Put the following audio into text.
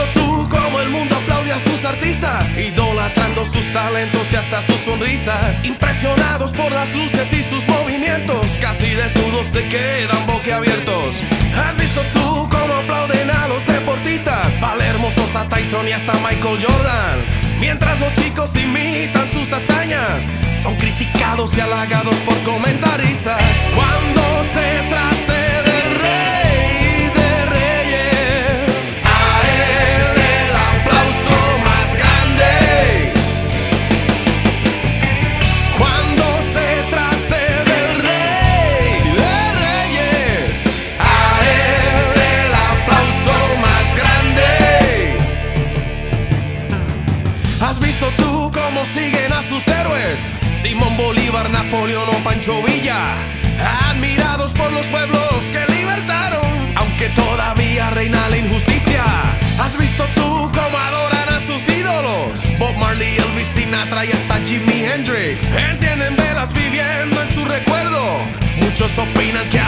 visto tú cómo el mundo aplaude a sus artistas, idolatrando sus talentos y hasta sus sonrisas? Impresionados por las luces y sus movimientos, casi desnudos se quedan boquiabiertos. ¿Has visto tú cómo aplauden a los deportistas? Palermo, Sosa, Tyson y hasta Michael Jordan. Mientras los chicos imitan sus hazañas, son criticados y halagados por siguen a sus héroes? Simón Bolívar, Napoleón o Pancho Villa, admirados por los pueblos que libertaron, aunque todavía reina la injusticia. ¿Has visto tú cómo adoran a sus ídolos? Bob Marley, Elvis Sinatra y hasta Jimi Hendrix. Encienden velas viviendo en su recuerdo. Muchos opinan que